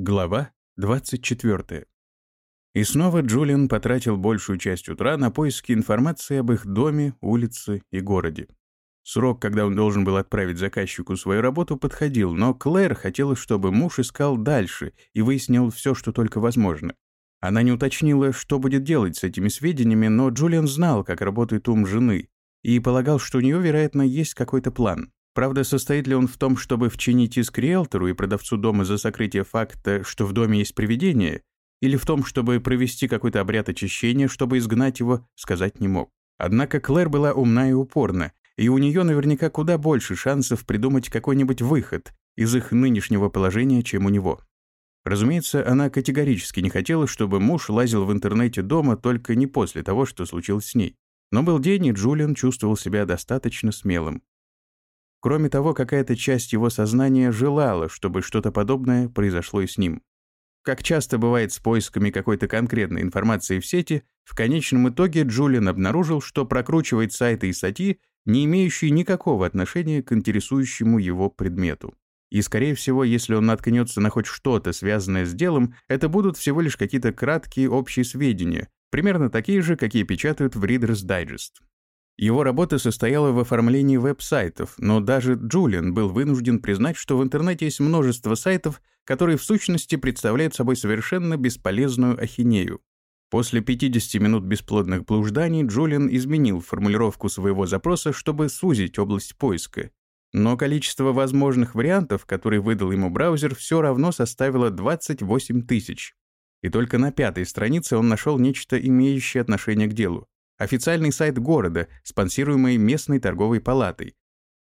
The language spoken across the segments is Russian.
Глава 24. И снова Джулиан потратил большую часть утра на поиски информации об их доме, улице и городе. Срок, когда он должен был отправить заказчику свою работу, подходил, но Клэр хотела, чтобы муж искал дальше и выяснил все, что только возможно. Она не уточнила, что будет делать с этими сведениями, но Джулиан знал, как работает ум жены, и полагал, что у нее, вероятно, есть какой-то план. Правда, состоит ли он в том, чтобы вчинить иск риэлтору и продавцу дома за сокрытие факта, что в доме есть привидение, или в том, чтобы провести какой-то обряд очищения, чтобы изгнать его, сказать не мог. Однако Клэр была умна и упорна, и у нее наверняка куда больше шансов придумать какой-нибудь выход из их нынешнего положения, чем у него. Разумеется, она категорически не хотела, чтобы муж лазил в интернете дома только не после того, что случилось с ней. Но был день, и Джулиан чувствовал себя достаточно смелым. Кроме того, какая-то часть его сознания желала, чтобы что-то подобное произошло и с ним. Как часто бывает с поисками какой-то конкретной информации в сети, в конечном итоге Джулиан обнаружил, что прокручивает сайты и статьи, не имеющие никакого отношения к интересующему его предмету. И, скорее всего, если он наткнется на хоть что-то, связанное с делом, это будут всего лишь какие-то краткие общие сведения, примерно такие же, какие печатают в Reader's Digest. Его работа состояла в оформлении веб-сайтов, но даже Джулиан был вынужден признать, что в интернете есть множество сайтов, которые в сущности представляют собой совершенно бесполезную ахинею. После 50 минут бесплодных блужданий Джулиан изменил формулировку своего запроса, чтобы сузить область поиска. Но количество возможных вариантов, которые выдал ему браузер, все равно составило 28 тысяч. И только на пятой странице он нашел нечто, имеющее отношение к делу официальный сайт города, спонсируемый местной торговой палатой,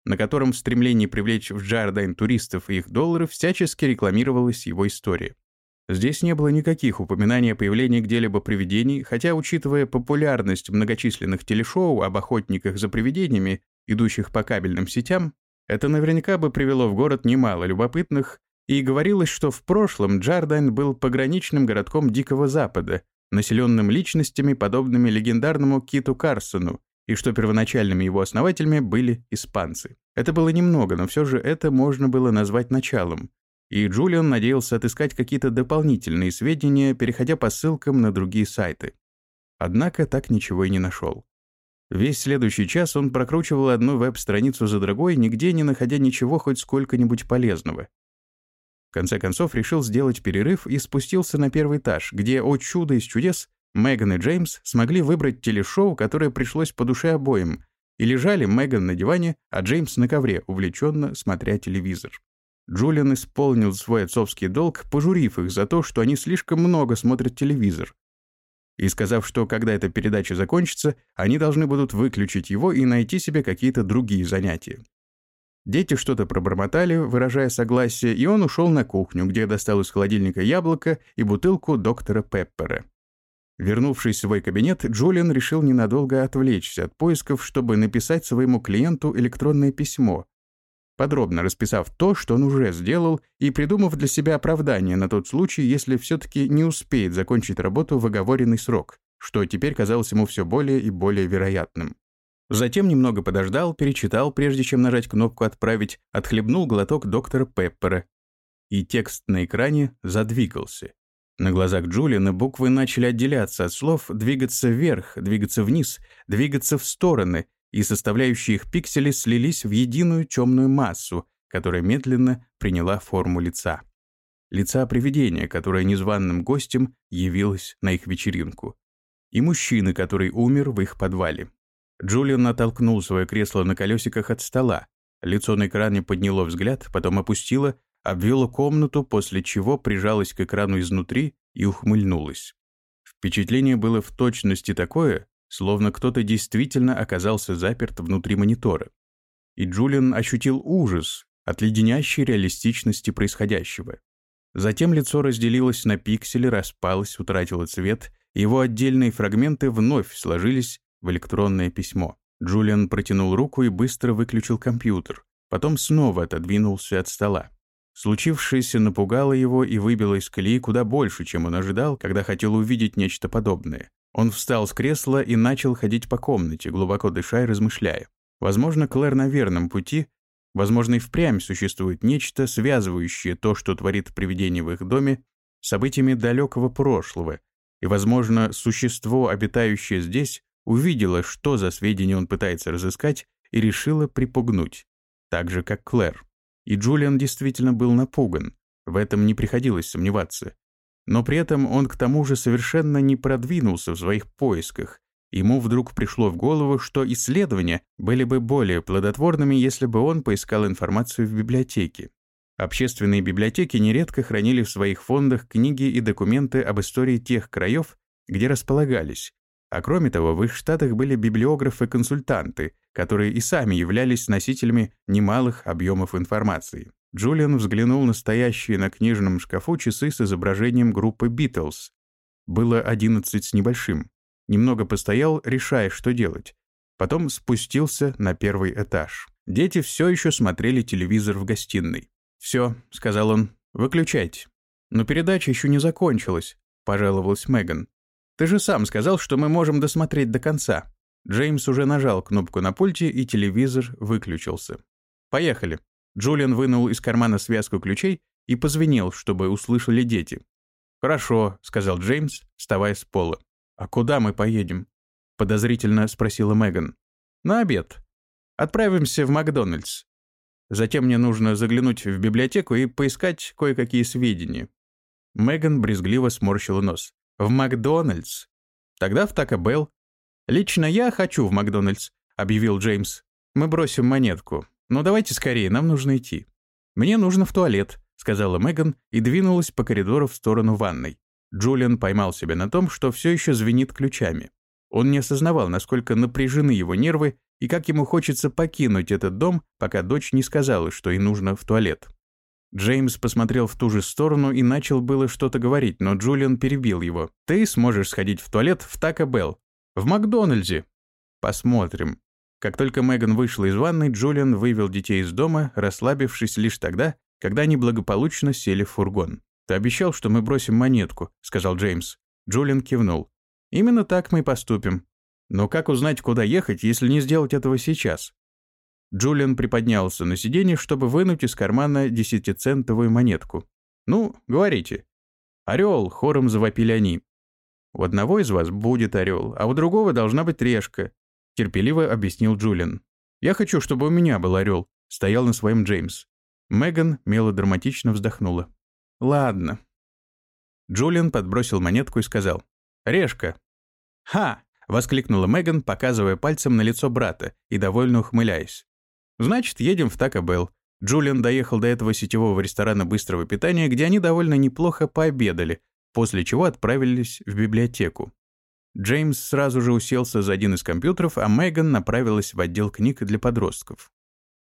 на котором в стремлении привлечь в Джардайн туристов и их доллары всячески рекламировалась его история. Здесь не было никаких упоминаний о появлении где-либо привидений, хотя, учитывая популярность многочисленных телешоу об охотниках за привидениями, идущих по кабельным сетям, это наверняка бы привело в город немало любопытных, и говорилось, что в прошлом Джардайн был пограничным городком Дикого Запада, населенным личностями, подобными легендарному Киту Карсону, и что первоначальными его основателями были испанцы. Это было немного, но все же это можно было назвать началом. И Джулиан надеялся отыскать какие-то дополнительные сведения, переходя по ссылкам на другие сайты. Однако так ничего и не нашел. Весь следующий час он прокручивал одну веб-страницу за другой, нигде не находя ничего хоть сколько-нибудь полезного. В конце концов решил сделать перерыв и спустился на первый этаж, где, о чудо из чудес, Меган и Джеймс смогли выбрать телешоу, которое пришлось по душе обоим, и лежали Меган на диване, а Джеймс на ковре, увлеченно смотря телевизор. Джулиан исполнил свой отцовский долг, пожурив их за то, что они слишком много смотрят телевизор, и сказав, что когда эта передача закончится, они должны будут выключить его и найти себе какие-то другие занятия. Дети что-то пробормотали, выражая согласие, и он ушел на кухню, где достал из холодильника яблоко и бутылку доктора Пеппера. Вернувшись в свой кабинет, Джулиан решил ненадолго отвлечься от поисков, чтобы написать своему клиенту электронное письмо, подробно расписав то, что он уже сделал, и придумав для себя оправдание на тот случай, если все-таки не успеет закончить работу в оговоренный срок, что теперь казалось ему все более и более вероятным. Затем немного подождал, перечитал, прежде чем нажать кнопку «Отправить», отхлебнул глоток доктора Пеппера. И текст на экране задвигался. На глазах Джулиана буквы начали отделяться от слов, двигаться вверх, двигаться вниз, двигаться в стороны, и составляющие их пиксели слились в единую темную массу, которая медленно приняла форму лица. Лица привидения, которое незваным гостем явилось на их вечеринку. И мужчины, который умер в их подвале. Джулиан натолкнул свое кресло на колесиках от стола. Лицо на экране подняло взгляд, потом опустило, обвело комнату, после чего прижалось к экрану изнутри и ухмыльнулось. Впечатление было в точности такое, словно кто-то действительно оказался заперт внутри монитора. И Джулиан ощутил ужас от леденящей реалистичности происходящего. Затем лицо разделилось на пиксели, распалось, утратило цвет, его отдельные фрагменты вновь сложились в электронное письмо. Джулиан протянул руку и быстро выключил компьютер, потом снова отодвинулся от стола. Случившееся напугало его и выбило из колеи куда больше, чем он ожидал, когда хотел увидеть нечто подобное. Он встал с кресла и начал ходить по комнате, глубоко дыша и размышляя. Возможно, Клэр на верном пути, Возможно, и впрямь существует нечто, связывающее то, что творит привидение в их доме, с событиями далекого прошлого, и, возможно, существо, обитающее здесь, увидело, что за сведения он пытается разыскать, и решило припугнуть, так же, как Клэр. И Джулиан действительно был напуган, в этом не приходилось сомневаться. Но при этом он к тому же совершенно не продвинулся в своих поисках. Ему вдруг пришло в голову, что исследования были бы более плодотворными, если бы он поискал информацию в библиотеке. Общественные библиотеки нередко хранили в своих фондах книги и документы об истории тех краев, где располагались. А кроме того, в их штатах были библиографы-консультанты, которые и сами являлись носителями немалых объемов информации. Джулиан взглянул на стоящие на книжном шкафу часы с изображением группы «Битлз». Было одиннадцать с небольшим. Немного постоял, решая, что делать. Потом спустился на первый этаж. Дети все еще смотрели телевизор в гостиной. «Все», — сказал он, — «выключайте». «Но передача еще не закончилась», — пожаловалась Меган. «Ты же сам сказал, что мы можем досмотреть до конца». Джеймс уже нажал кнопку на пульте, и телевизор выключился. «Поехали». Джулиан вынул из кармана связку ключей и позвенел, чтобы услышали дети. «Хорошо», — сказал Джеймс, вставая с пола. «А куда мы поедем?» — подозрительно спросила Меган. «На обед. Отправимся в Макдональдс. Затем мне нужно заглянуть в библиотеку и поискать кое-какие сведения». Меган брезгливо сморщила нос. «В Макдональдс? Тогда в Тако Белл». «Лично я хочу в Макдональдс», — объявил Джеймс. «Мы бросим монетку. «Ну давайте скорее, нам нужно идти». «Мне нужно в туалет», — сказала Меган и двинулась по коридору в сторону ванной. Джулиан поймал себя на том, что все еще звенит ключами. Он не осознавал, насколько напряжены его нервы и как ему хочется покинуть этот дом, пока дочь не сказала, что ей нужно в туалет. Джеймс посмотрел в ту же сторону и начал было что-то говорить, но Джулиан перебил его. «Ты сможешь сходить в туалет в Тако Белл. В Макдональдсе». «Посмотрим», как только Меган вышла из ванной, Джулиан вывел детей из дома, расслабившись лишь тогда, когда они благополучно сели в фургон. «Ты обещал, что мы бросим монетку», — сказал Джеймс. Джулиан кивнул. «Именно так мы и поступим. Но как узнать, куда ехать, если не сделать этого сейчас?» Джулиан приподнялся на сиденье, чтобы вынуть из кармана десятицентовую монетку. «Ну, говорите». «Орел», — хором завопили они. «У одного из вас будет орел, а у другого должна быть решка терпеливо объяснил Джулиан. «Я хочу, чтобы у меня был орел», — стоял на своем Джеймс. Меган мелодраматично вздохнула. «Ладно». Джулиан подбросил монетку и сказал. «Решка». «Ха!» — воскликнула Меган, показывая пальцем на лицо брата и довольно ухмыляясь. «Значит, едем в Тако Белл». Джулиан доехал до этого сетевого ресторана быстрого питания, где они довольно неплохо пообедали, после чего отправились в библиотеку. Джеймс сразу же уселся за один из компьютеров, а Меган направилась в отдел книг для подростков.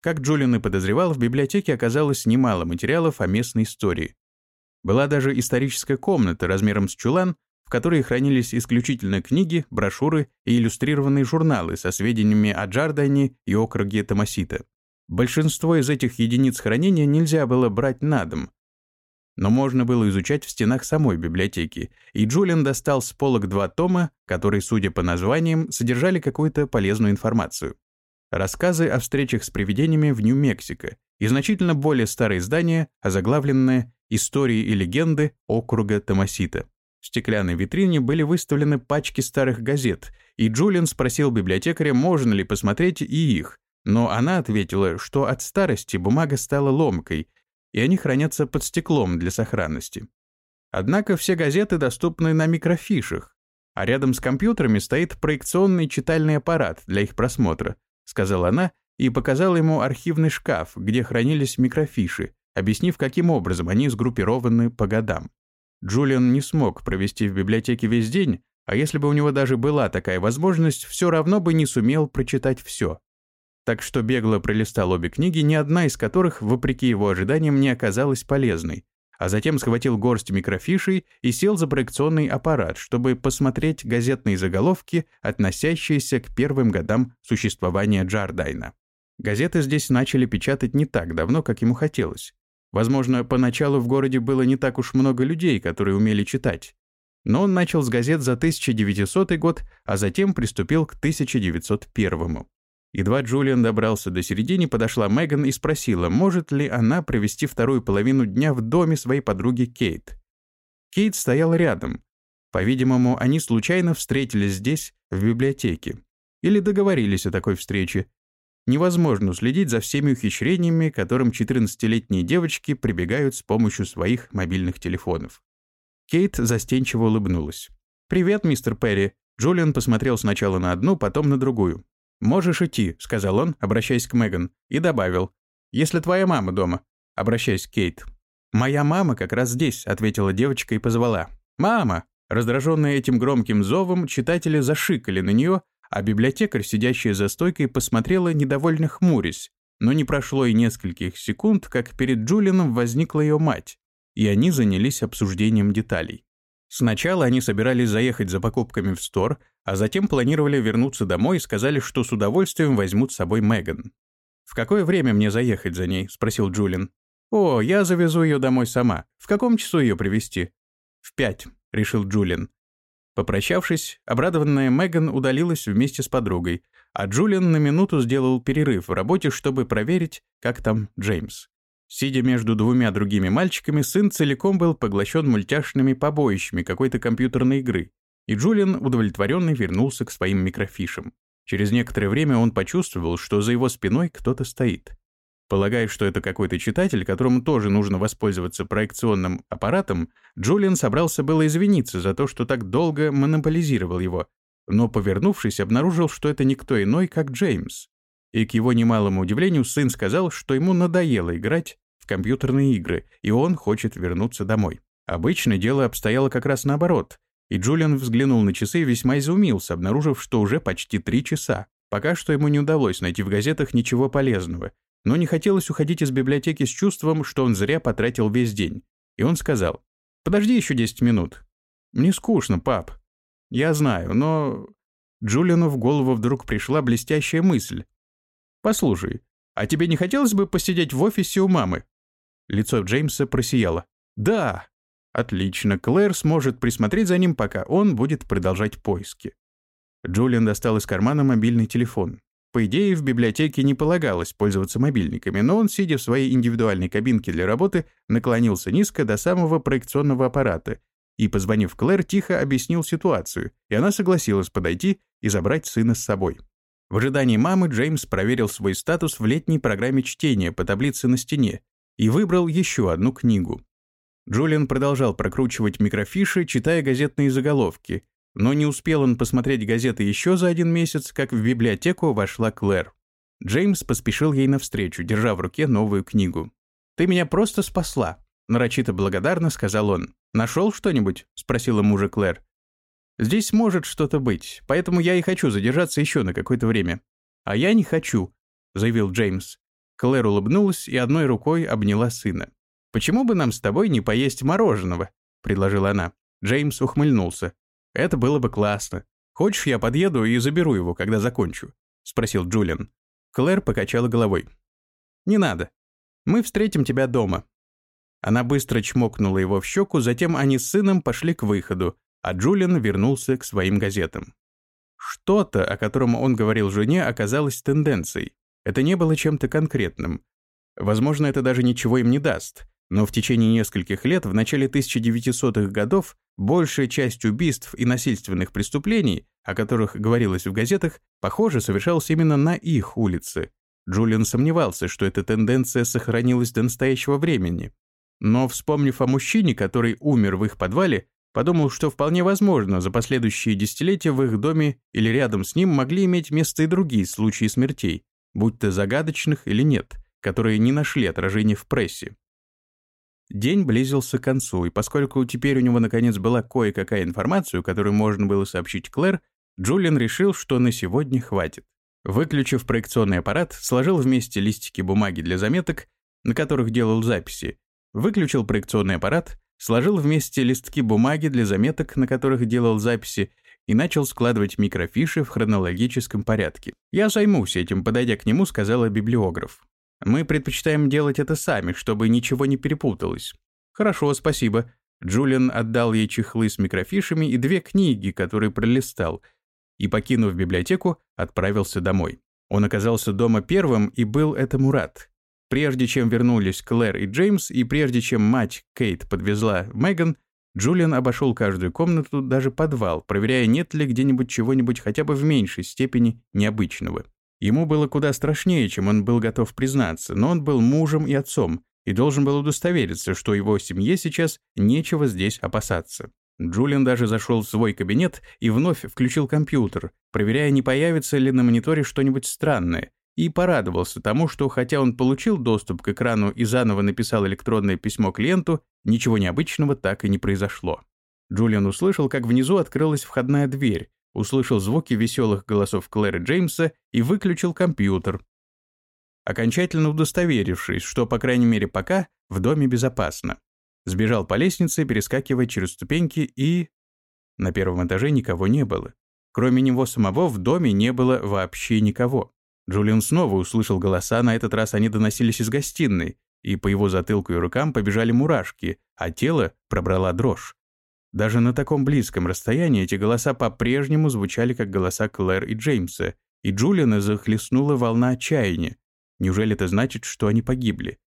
Как Джулиан и подозревал, в библиотеке оказалось немало материалов о местной истории. Была даже историческая комната размером с чулан, в которой хранились исключительно книги, брошюры и иллюстрированные журналы со сведениями о Джардане и округе Томасита. Большинство из этих единиц хранения нельзя было брать на дом, но можно было изучать в стенах самой библиотеки, и Джулиан достал с полок два тома, которые, судя по названиям, содержали какую-то полезную информацию. Рассказы о встречах с привидениями в Нью-Мексико и значительно более старое издание, озаглавленное «Истории и легенды округа Томасита». В стеклянной витрине были выставлены пачки старых газет, и Джулиан спросил библиотекаря, можно ли посмотреть и их, но она ответила, что от старости бумага стала ломкой, и они хранятся под стеклом для сохранности. Однако все газеты доступны на микрофишах, а рядом с компьютерами стоит проекционный читальный аппарат для их просмотра, сказала она и показала ему архивный шкаф, где хранились микрофиши, объяснив, каким образом они сгруппированы по годам. Джулиан не смог провести в библиотеке весь день, а если бы у него даже была такая возможность, все равно бы не сумел прочитать все так что бегло пролистал обе книги, ни одна из которых, вопреки его ожиданиям, не оказалась полезной, а затем схватил горсть микрофишей и сел за проекционный аппарат, чтобы посмотреть газетные заголовки, относящиеся к первым годам существования Джардайна. Газеты здесь начали печатать не так давно, как ему хотелось. Возможно, поначалу в городе было не так уж много людей, которые умели читать. Но он начал с газет за 1900 год, а затем приступил к 1901. Едва Джулиан добрался до середины, подошла Меган и спросила, может ли она провести вторую половину дня в доме своей подруги Кейт. Кейт стояла рядом. По-видимому, они случайно встретились здесь, в библиотеке. Или договорились о такой встрече. Невозможно следить за всеми ухищрениями, которым 14-летние девочки прибегают с помощью своих мобильных телефонов. Кейт застенчиво улыбнулась. «Привет, мистер Перри». Джулиан посмотрел сначала на одну, потом на другую. «Можешь идти», — сказал он, обращаясь к Меган, и добавил. «Если твоя мама дома», — обращаясь к Кейт. «Моя мама как раз здесь», — ответила девочка и позвала. «Мама!» Раздраженные этим громким зовом, читатели зашикали на нее, а библиотекарь, сидящая за стойкой, посмотрела недовольно хмурясь. Но не прошло и нескольких секунд, как перед Джулианом возникла ее мать, и они занялись обсуждением деталей. Сначала они собирались заехать за покупками в стор, а затем планировали вернуться домой и сказали, что с удовольствием возьмут с собой Меган. «В какое время мне заехать за ней?» — спросил Джулин. «О, я завезу ее домой сама. В каком часу ее привезти?» «В пять», — решил Джулин. Попрощавшись, обрадованная Меган удалилась вместе с подругой, а Джулиан на минуту сделал перерыв в работе, чтобы проверить, как там Джеймс. Сидя между двумя другими мальчиками, сын целиком был поглощен мультяшными побоищами какой-то компьютерной игры, и Джулиан, удовлетворенный, вернулся к своим микрофишам. Через некоторое время он почувствовал, что за его спиной кто-то стоит. Полагая, что это какой-то читатель, которому тоже нужно воспользоваться проекционным аппаратом, Джулиан собрался было извиниться за то, что так долго монополизировал его, но, повернувшись, обнаружил, что это никто иной, как Джеймс. И к его немалому удивлению сын сказал, что ему надоело играть в компьютерные игры, и он хочет вернуться домой. Обычно дело обстояло как раз наоборот. И Джулиан взглянул на часы и весьма изумился, обнаружив, что уже почти три часа. Пока что ему не удалось найти в газетах ничего полезного, но не хотелось уходить из библиотеки с чувством, что он зря потратил весь день. И он сказал, «Подожди еще 10 минут». «Мне скучно, пап». «Я знаю, но...» Джулиану в голову вдруг пришла блестящая мысль. «Послушай, а тебе не хотелось бы посидеть в офисе у мамы?» Лицо Джеймса просияло. «Да!» Отлично, Клэр сможет присмотреть за ним, пока он будет продолжать поиски. Джулиан достал из кармана мобильный телефон. По идее, в библиотеке не полагалось пользоваться мобильниками, но он, сидя в своей индивидуальной кабинке для работы, наклонился низко до самого проекционного аппарата и, позвонив Клэр, тихо объяснил ситуацию, и она согласилась подойти и забрать сына с собой. В ожидании мамы Джеймс проверил свой статус в летней программе чтения по таблице на стене и выбрал еще одну книгу. Джулиан продолжал прокручивать микрофиши, читая газетные заголовки, но не успел он посмотреть газеты еще за один месяц, как в библиотеку вошла Клэр. Джеймс поспешил ей навстречу, держа в руке новую книгу. «Ты меня просто спасла», — нарочито благодарно сказал он. «Нашел что-нибудь?» — спросила мужа Клэр. «Здесь может что-то быть, поэтому я и хочу задержаться еще на какое-то время». «А я не хочу», — заявил Джеймс. Клэр улыбнулась и одной рукой обняла сына. «Почему бы нам с тобой не поесть мороженого?» — предложила она. Джеймс ухмыльнулся. «Это было бы классно. Хочешь, я подъеду и заберу его, когда закончу?» — спросил Джулиан. Клэр покачала головой. «Не надо. Мы встретим тебя дома». Она быстро чмокнула его в щеку, затем они с сыном пошли к выходу, а Джулиан вернулся к своим газетам. Что-то, о котором он говорил жене, оказалось тенденцией. Это не было чем-то конкретным. Возможно, это даже ничего им не даст. Но в течение нескольких лет, в начале 1900-х годов, большая часть убийств и насильственных преступлений, о которых говорилось в газетах, похоже, совершалась именно на их улице. Джулиан сомневался, что эта тенденция сохранилась до настоящего времени. Но, вспомнив о мужчине, который умер в их подвале, подумал, что вполне возможно, за последующие десятилетия в их доме или рядом с ним могли иметь место и другие случаи смертей, будь то загадочных или нет, которые не нашли отражения в прессе. День близился к концу, и поскольку теперь у него наконец была кое-какая информация, которую можно было сообщить Клэр, Джулиан решил, что на сегодня хватит. Выключив проекционный аппарат, сложил вместе листики бумаги для заметок, на которых делал записи, выключил проекционный аппарат, сложил вместе листки бумаги для заметок, на которых делал записи, и начал складывать микрофиши в хронологическом порядке. «Я займусь этим», подойдя к нему, сказала библиограф. Мы предпочитаем делать это сами, чтобы ничего не перепуталось. Хорошо, спасибо. Джулиан отдал ей чехлы с микрофишами и две книги, которые пролистал, и, покинув библиотеку, отправился домой. Он оказался дома первым и был этому рад. Прежде чем вернулись Клэр и Джеймс, и прежде чем мать Кейт подвезла Меган, Джулиан обошел каждую комнату, даже подвал, проверяя, нет ли где-нибудь чего-нибудь хотя бы в меньшей степени необычного. Ему было куда страшнее, чем он был готов признаться, но он был мужем и отцом и должен был удостовериться, что его семье сейчас нечего здесь опасаться. Джулиан даже зашел в свой кабинет и вновь включил компьютер, проверяя, не появится ли на мониторе что-нибудь странное, и порадовался тому, что хотя он получил доступ к экрану и заново написал электронное письмо клиенту, ничего необычного так и не произошло. Джулиан услышал, как внизу открылась входная дверь, услышал звуки веселых голосов Клэра Джеймса и выключил компьютер. Окончательно удостоверившись, что, по крайней мере, пока в доме безопасно. Сбежал по лестнице, перескакивая через ступеньки и... На первом этаже никого не было. Кроме него самого в доме не было вообще никого. Джулиан снова услышал голоса, на этот раз они доносились из гостиной, и по его затылку и рукам побежали мурашки, а тело пробрала дрожь. Даже на таком близком расстоянии эти голоса по-прежнему звучали как голоса Клэр и Джеймса, и Джулиана захлестнула волна отчаяния. Неужели это значит, что они погибли?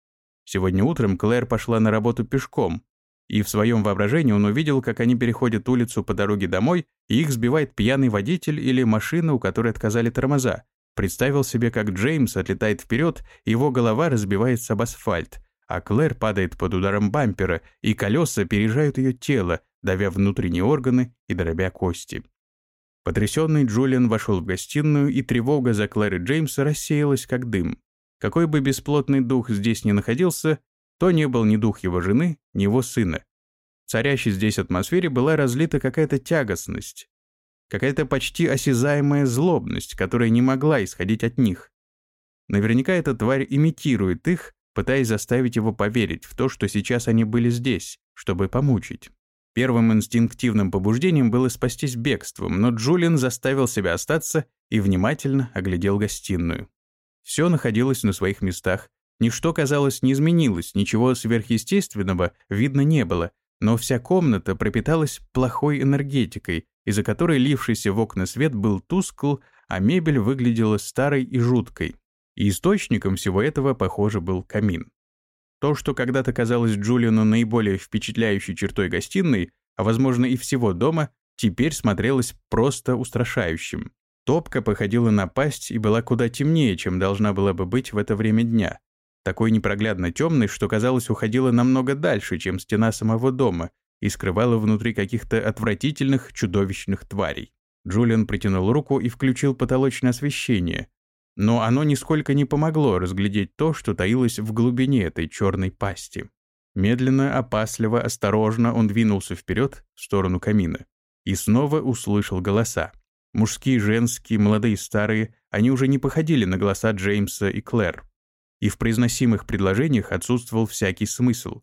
Сегодня утром Клэр пошла на работу пешком, и в своем воображении он увидел, как они переходят улицу по дороге домой, и их сбивает пьяный водитель или машина, у которой отказали тормоза. Представил себе, как Джеймс отлетает вперед, его голова разбивается об асфальт, а Клэр падает под ударом бампера, и колеса переезжают ее тело, давя внутренние органы и дробя кости. Потрясенный Джулиан вошел в гостиную, и тревога за Клэр и Джеймса рассеялась как дым. Какой бы бесплотный дух здесь ни находился, то не был ни дух его жены, ни его сына. В царящей здесь атмосфере была разлита какая-то тягостность, какая-то почти осязаемая злобность, которая не могла исходить от них. Наверняка эта тварь имитирует их, пытаясь заставить его поверить в то, что сейчас они были здесь, чтобы помучить. Первым инстинктивным побуждением было спастись бегством, но Джулиан заставил себя остаться и внимательно оглядел гостиную. Все находилось на своих местах, ничто, казалось, не изменилось, ничего сверхъестественного видно не было, но вся комната пропиталась плохой энергетикой, из-за которой лившийся в окна свет был тускл, а мебель выглядела старой и жуткой. И источником всего этого, похоже, был камин. То, что когда-то казалось Джулиану наиболее впечатляющей чертой гостиной, а возможно и всего дома, теперь смотрелось просто устрашающим. Топка походила на пасть и была куда темнее, чем должна была бы быть в это время дня. Такой непроглядно темной, что, казалось, уходила намного дальше, чем стена самого дома, и скрывала внутри каких-то отвратительных, чудовищных тварей. Джулиан протянул руку и включил потолочное освещение, но оно нисколько не помогло разглядеть то, что таилось в глубине этой черной пасти. Медленно, опасливо, осторожно он двинулся вперед в сторону камина. И снова услышал голоса. Мужские, женские, молодые, старые, они уже не походили на голоса Джеймса и Клэр. И в произносимых предложениях отсутствовал всякий смысл.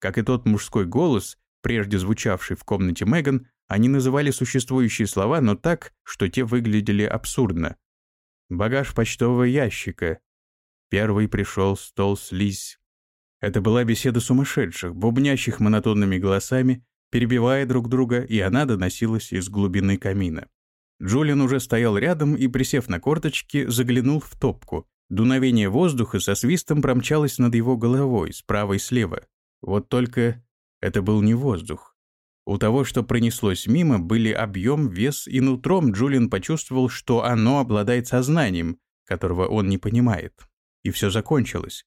Как и тот мужской голос, прежде звучавший в комнате Меган, они называли существующие слова, но так, что те выглядели абсурдно, Багаж почтового ящика. Первый пришел стол слизь. Это была беседа сумасшедших, бубнящих монотонными голосами, перебивая друг друга, и она доносилась из глубины камина. Джулиан уже стоял рядом и, присев на корточки, заглянул в топку. Дуновение воздуха со свистом промчалось над его головой, справа и слева. Вот только это был не воздух. У того, что пронеслось мимо, были объем, вес, и нутром Джулиан почувствовал, что оно обладает сознанием, которого он не понимает. И все закончилось.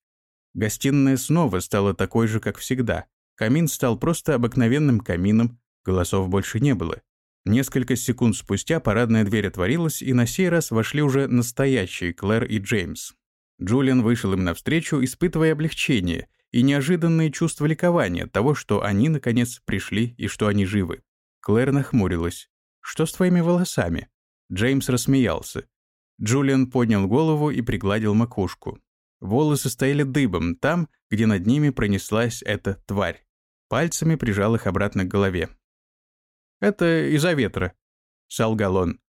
Гостиная снова стала такой же, как всегда. Камин стал просто обыкновенным камином, голосов больше не было. Несколько секунд спустя парадная дверь отворилась, и на сей раз вошли уже настоящие Клэр и Джеймс. Джулиан вышел им навстречу, испытывая облегчение, и неожиданное чувство ликования от того, что они, наконец, пришли и что они живы. Клэр нахмурилась. «Что с твоими волосами?» Джеймс рассмеялся. Джулиан поднял голову и пригладил макушку. Волосы стояли дыбом там, где над ними пронеслась эта тварь. Пальцами прижал их обратно к голове. «Это из-за ветра», — солгал он.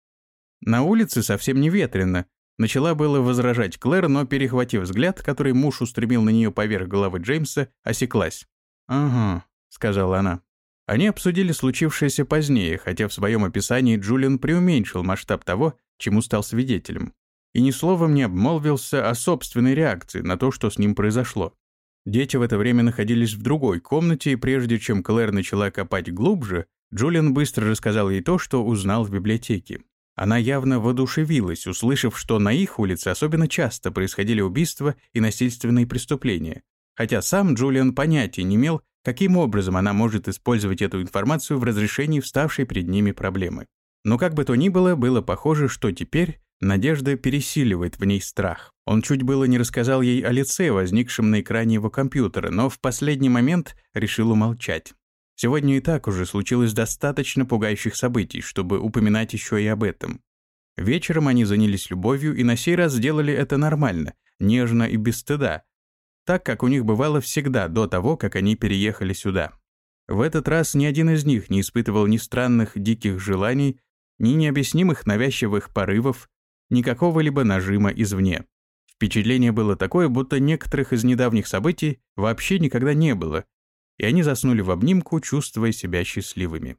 «На улице совсем не ветрено, Начала было возражать Клэр, но, перехватив взгляд, который муж устремил на нее поверх головы Джеймса, осеклась. «Ага», — сказала она. Они обсудили случившееся позднее, хотя в своем описании Джулиан преуменьшил масштаб того, чему стал свидетелем. и ни словом не обмолвился о собственной реакции на то, что с ним произошло. Дети в это время находились в другой комнате, и прежде чем Клэр начала копать глубже, Джулиан быстро рассказал ей то, что узнал в библиотеке. Она явно воодушевилась, услышав, что на их улице особенно часто происходили убийства и насильственные преступления. Хотя сам Джулиан понятия не имел, каким образом она может использовать эту информацию в разрешении вставшей перед ними проблемы. Но как бы то ни было, было похоже, что теперь надежда пересиливает в ней страх. Он чуть было не рассказал ей о лице, возникшем на экране его компьютера, но в последний момент решил умолчать. Сегодня и так уже случилось достаточно пугающих событий, чтобы упоминать еще и об этом. Вечером они занялись любовью и на сей раз сделали это нормально, нежно и без стыда, так как у них бывало всегда до того, как они переехали сюда. В этот раз ни один из них не испытывал ни странных диких желаний, ни необъяснимых навязчивых порывов, ни какого-либо нажима извне. Впечатление было такое, будто некоторых из недавних событий вообще никогда не было, и они заснули в обнимку, чувствуя себя счастливыми.